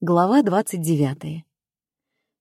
Глава 29.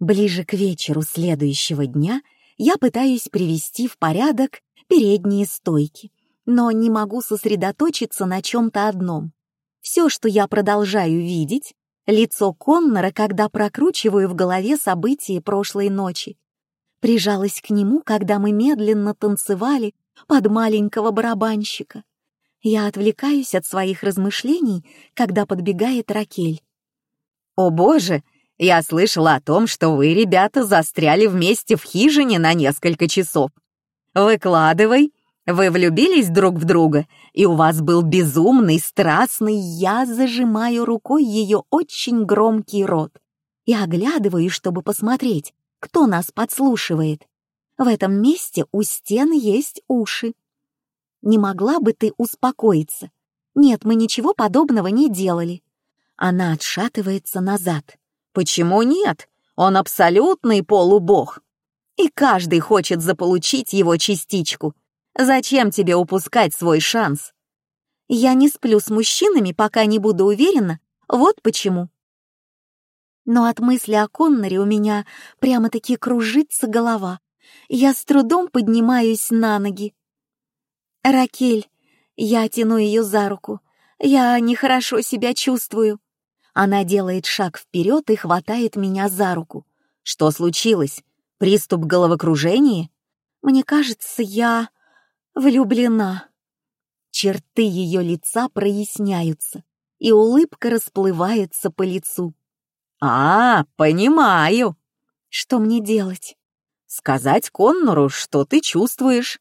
Ближе к вечеру следующего дня я пытаюсь привести в порядок передние стойки, но не могу сосредоточиться на чем-то одном. Все, что я продолжаю видеть, лицо Коннора, когда прокручиваю в голове события прошлой ночи. Прижалась к нему, когда мы медленно танцевали под маленького барабанщика. Я отвлекаюсь от своих размышлений, когда подбегает Ракель. «О боже, я слышала о том, что вы, ребята, застряли вместе в хижине на несколько часов. Выкладывай. Вы влюбились друг в друга, и у вас был безумный, страстный, я зажимаю рукой ее очень громкий рот и оглядываю, чтобы посмотреть, кто нас подслушивает. В этом месте у стен есть уши. Не могла бы ты успокоиться? Нет, мы ничего подобного не делали. Она отшатывается назад. Почему нет? Он абсолютный полубог. И каждый хочет заполучить его частичку. Зачем тебе упускать свой шанс? Я не сплю с мужчинами, пока не буду уверена, вот почему. Но от мысли о Конноре у меня прямо-таки кружится голова. Я с трудом поднимаюсь на ноги. «Ракель», я тяну ее за руку, я нехорошо себя чувствую. Она делает шаг вперед и хватает меня за руку. Что случилось? Приступ головокружения? Мне кажется, я влюблена. Черты ее лица проясняются, и улыбка расплывается по лицу. «А, понимаю!» «Что мне делать?» «Сказать Коннору, что ты чувствуешь».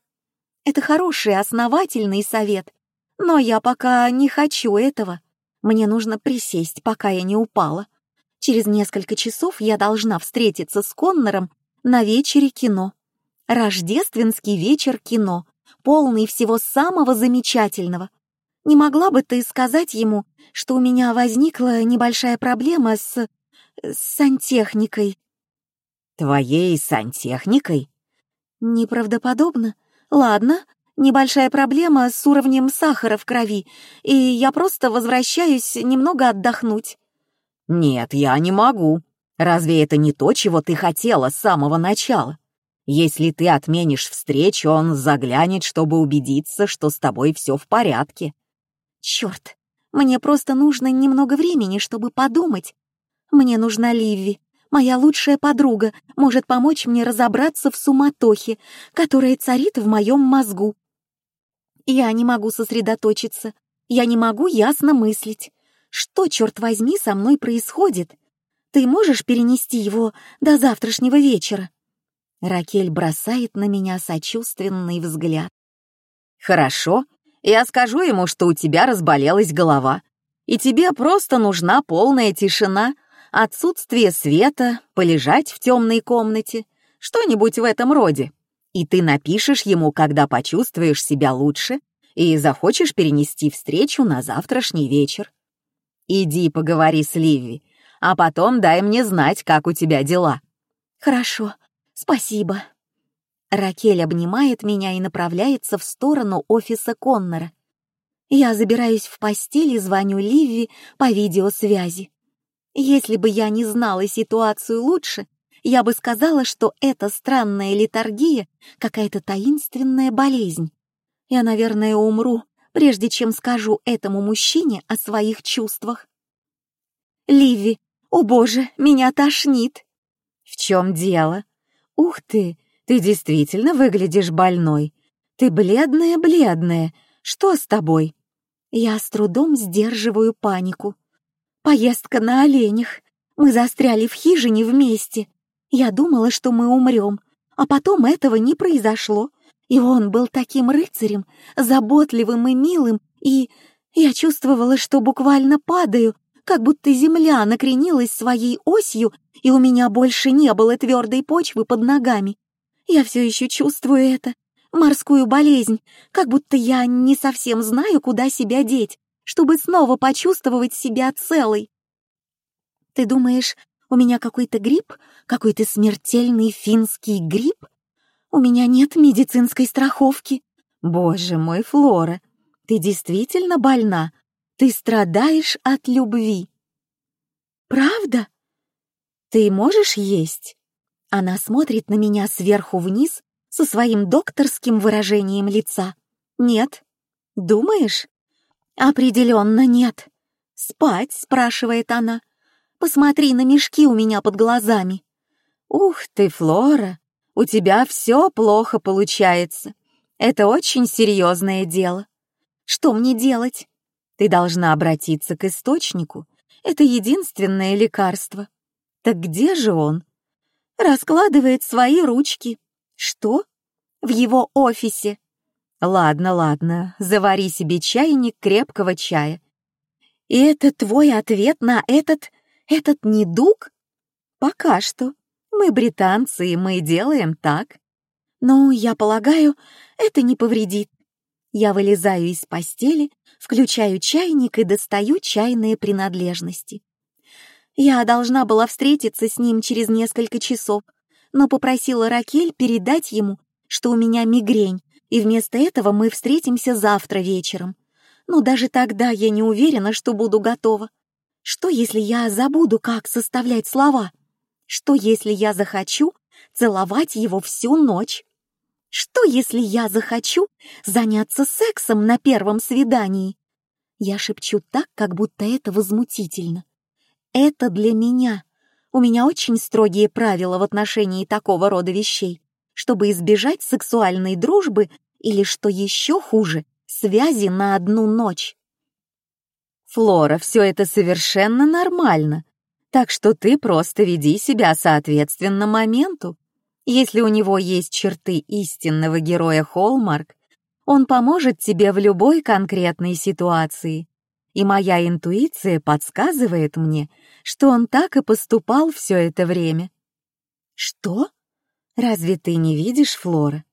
«Это хороший, основательный совет, но я пока не хочу этого. Мне нужно присесть, пока я не упала. Через несколько часов я должна встретиться с Коннором на вечере кино. Рождественский вечер кино, полный всего самого замечательного. Не могла бы ты сказать ему, что у меня возникла небольшая проблема с... с сантехникой? Твоей сантехникой? Неправдоподобно. Ладно, Небольшая проблема с уровнем сахара в крови, и я просто возвращаюсь немного отдохнуть». «Нет, я не могу. Разве это не то, чего ты хотела с самого начала? Если ты отменишь встречу, он заглянет, чтобы убедиться, что с тобой все в порядке». «Черт, мне просто нужно немного времени, чтобы подумать. Мне нужна Ливи, моя лучшая подруга, может помочь мне разобраться в суматохе, которая царит в моем мозгу. Я не могу сосредоточиться. Я не могу ясно мыслить. Что, черт возьми, со мной происходит? Ты можешь перенести его до завтрашнего вечера?» Ракель бросает на меня сочувственный взгляд. «Хорошо, я скажу ему, что у тебя разболелась голова, и тебе просто нужна полная тишина, отсутствие света, полежать в темной комнате, что-нибудь в этом роде и ты напишешь ему, когда почувствуешь себя лучше и захочешь перенести встречу на завтрашний вечер. Иди поговори с Ливи, а потом дай мне знать, как у тебя дела». «Хорошо, спасибо». Ракель обнимает меня и направляется в сторону офиса Коннора. Я забираюсь в постель и звоню Ливи по видеосвязи. Если бы я не знала ситуацию лучше, я бы сказала, что эта странная литургия — какая-то таинственная болезнь. Я, наверное, умру, прежде чем скажу этому мужчине о своих чувствах. Ливи, о боже, меня тошнит. В чем дело? Ух ты, ты действительно выглядишь больной. Ты бледная-бледная. Что с тобой? Я с трудом сдерживаю панику. Поездка на оленях. Мы застряли в хижине вместе. Я думала, что мы умрем, а потом этого не произошло. И он был таким рыцарем, заботливым и милым, и я чувствовала, что буквально падаю, как будто земля накренилась своей осью, и у меня больше не было твердой почвы под ногами. Я все еще чувствую это, морскую болезнь, как будто я не совсем знаю, куда себя деть, чтобы снова почувствовать себя целой. Ты думаешь, у меня какой-то грипп? Какой-то смертельный финский грипп? У меня нет медицинской страховки. Боже мой, Флора, ты действительно больна? Ты страдаешь от любви. Правда? Ты можешь есть? Она смотрит на меня сверху вниз со своим докторским выражением лица. Нет. Думаешь? Определенно нет. Спать, спрашивает она. Посмотри на мешки у меня под глазами. Ух ты, Флора, у тебя все плохо получается. Это очень серьезное дело. Что мне делать? Ты должна обратиться к источнику. Это единственное лекарство. Так где же он? Раскладывает свои ручки. Что? В его офисе. Ладно, ладно, завари себе чайник крепкого чая. И это твой ответ на этот... этот недуг? Пока что. Мы британцы, и мы делаем так. Но, я полагаю, это не повредит. Я вылезаю из постели, включаю чайник и достаю чайные принадлежности. Я должна была встретиться с ним через несколько часов, но попросила Ракель передать ему, что у меня мигрень, и вместо этого мы встретимся завтра вечером. Но даже тогда я не уверена, что буду готова. Что, если я забуду, как составлять слова? Что, если я захочу целовать его всю ночь? Что, если я захочу заняться сексом на первом свидании? Я шепчу так, как будто это возмутительно. Это для меня. У меня очень строгие правила в отношении такого рода вещей, чтобы избежать сексуальной дружбы или, что еще хуже, связи на одну ночь. Флора, все это совершенно нормально, так что ты просто веди себя соответственно моменту. Если у него есть черты истинного героя Холмарк, он поможет тебе в любой конкретной ситуации. И моя интуиция подсказывает мне, что он так и поступал все это время. Что? Разве ты не видишь, Флора?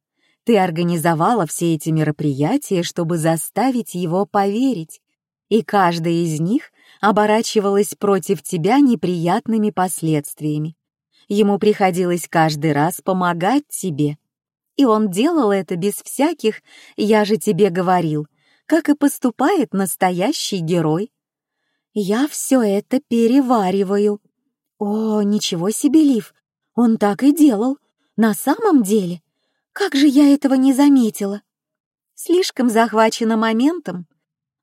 Ты организовала все эти мероприятия, чтобы заставить его поверить, и каждая из них оборачивалась против тебя неприятными последствиями. Ему приходилось каждый раз помогать тебе. И он делал это без всяких «я же тебе говорил», как и поступает настоящий герой. Я все это перевариваю. О, ничего себе, Лив, он так и делал. На самом деле, как же я этого не заметила? Слишком захвачена моментом.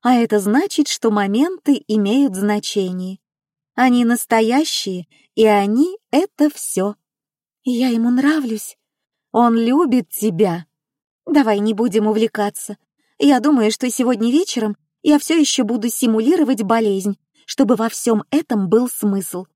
А это значит, что моменты имеют значение. Они настоящие, и они — это все. Я ему нравлюсь. Он любит тебя. Давай не будем увлекаться. Я думаю, что сегодня вечером я все еще буду симулировать болезнь, чтобы во всем этом был смысл.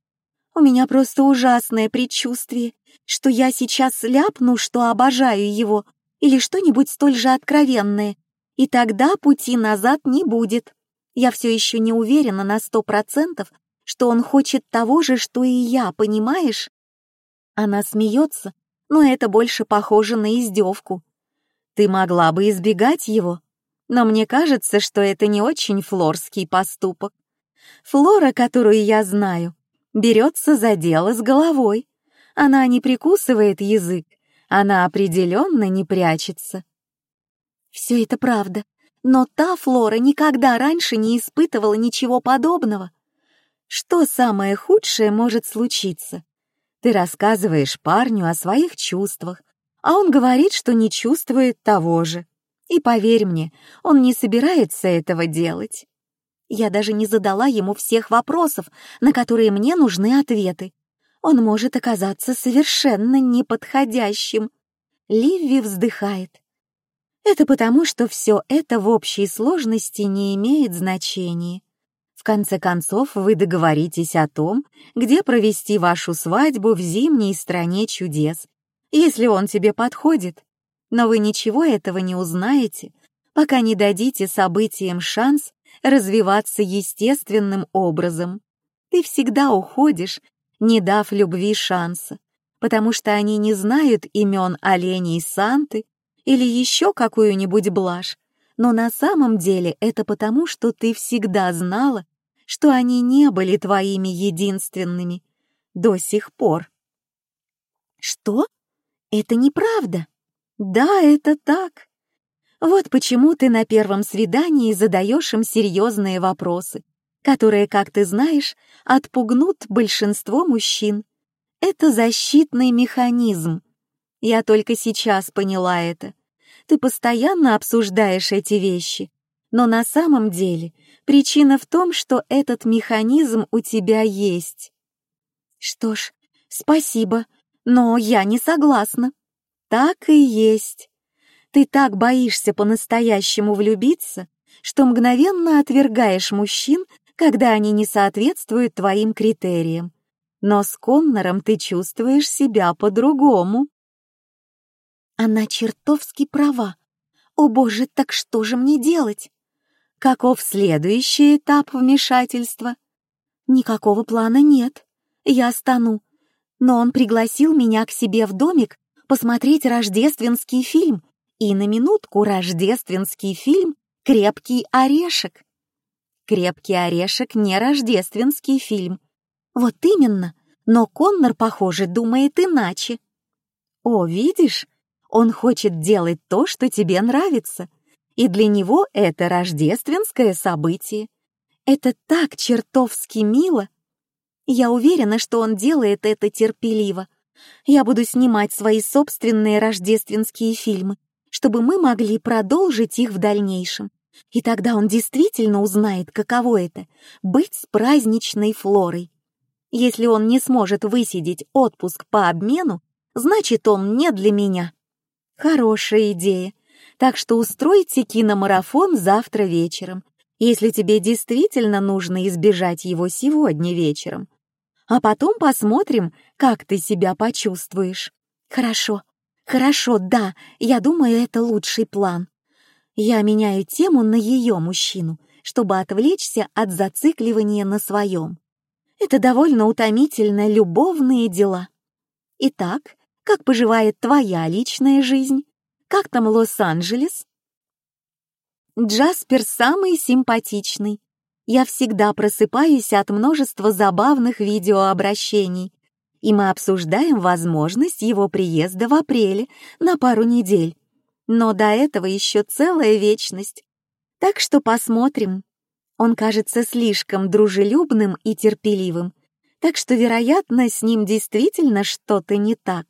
У меня просто ужасное предчувствие, что я сейчас ляпну, что обожаю его, или что-нибудь столь же откровенное, и тогда пути назад не будет. Я все еще не уверена на сто процентов, что он хочет того же, что и я, понимаешь? Она смеется, но это больше похоже на издевку. Ты могла бы избегать его, но мне кажется, что это не очень флорский поступок. Флора, которую я знаю, берется за дело с головой. Она не прикусывает язык, она определенно не прячется. Все это правда, но та Флора никогда раньше не испытывала ничего подобного. Что самое худшее может случиться? Ты рассказываешь парню о своих чувствах, а он говорит, что не чувствует того же. И поверь мне, он не собирается этого делать. Я даже не задала ему всех вопросов, на которые мне нужны ответы. Он может оказаться совершенно неподходящим. Ливи вздыхает. Это потому, что все это в общей сложности не имеет значения конце концов, вы договоритесь о том, где провести вашу свадьбу в зимней стране чудес, если он тебе подходит. Но вы ничего этого не узнаете, пока не дадите событиям шанс развиваться естественным образом. Ты всегда уходишь, не дав любви шанса, потому что они не знают имен оленей Санты или еще какую-нибудь блажь, но на самом деле это потому, что ты всегда знала, что они не были твоими единственными до сих пор. Что? Это неправда. Да, это так. Вот почему ты на первом свидании задаешь им серьезные вопросы, которые, как ты знаешь, отпугнут большинство мужчин. Это защитный механизм. Я только сейчас поняла это. Ты постоянно обсуждаешь эти вещи, но на самом деле причина в том, что этот механизм у тебя есть. Что ж, спасибо, но я не согласна. Так и есть. Ты так боишься по-настоящему влюбиться, что мгновенно отвергаешь мужчин, когда они не соответствуют твоим критериям. Но с Коннором ты чувствуешь себя по-другому. Она чертовски права. О боже, так что же мне делать? Каков следующий этап вмешательства? Никакого плана нет. Я стану. Но он пригласил меня к себе в домик посмотреть рождественский фильм. И на минутку рождественский фильм «Крепкий орешек». «Крепкий орешек» — не рождественский фильм. Вот именно, но Коннор, похоже, думает иначе. О, видишь, он хочет делать то, что тебе нравится, и для него это рождественское событие. Это так чертовски мило. Я уверена, что он делает это терпеливо. Я буду снимать свои собственные рождественские фильмы, чтобы мы могли продолжить их в дальнейшем. И тогда он действительно узнает, каково это — быть с праздничной флорой. Если он не сможет высидеть отпуск по обмену, значит, он не для меня. Хорошая идея. Так что устройте киномарафон завтра вечером, если тебе действительно нужно избежать его сегодня вечером. А потом посмотрим, как ты себя почувствуешь. Хорошо, хорошо, да, я думаю, это лучший план. Я меняю тему на ее мужчину, чтобы отвлечься от зацикливания на своем. Это довольно утомительно любовные дела. Итак, как поживает твоя личная жизнь? Как там Лос-Анджелес? Джаспер самый симпатичный. Я всегда просыпаюсь от множества забавных видеообращений, и мы обсуждаем возможность его приезда в апреле на пару недель. Но до этого еще целая вечность. Так что посмотрим. Он кажется слишком дружелюбным и терпеливым, так что, вероятно, с ним действительно что-то не так.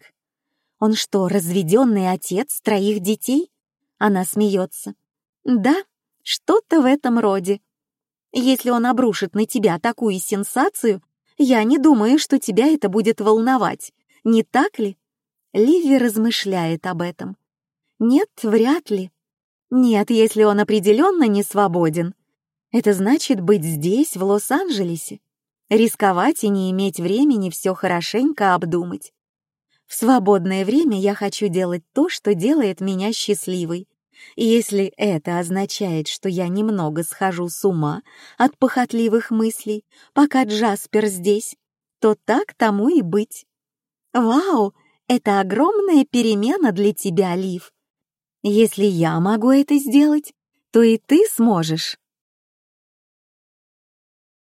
Он что, разведенный отец троих детей? Она смеется. Да, что-то в этом роде. Если он обрушит на тебя такую сенсацию, я не думаю, что тебя это будет волновать. Не так ли? Ливи размышляет об этом. Нет, вряд ли. Нет, если он определенно не свободен. Это значит быть здесь, в Лос-Анджелесе. Рисковать и не иметь времени все хорошенько обдумать. В свободное время я хочу делать то, что делает меня счастливой. И если это означает, что я немного схожу с ума от похотливых мыслей, пока Джаспер здесь, то так тому и быть. Вау, это огромная перемена для тебя, Лив. Если я могу это сделать, то и ты сможешь.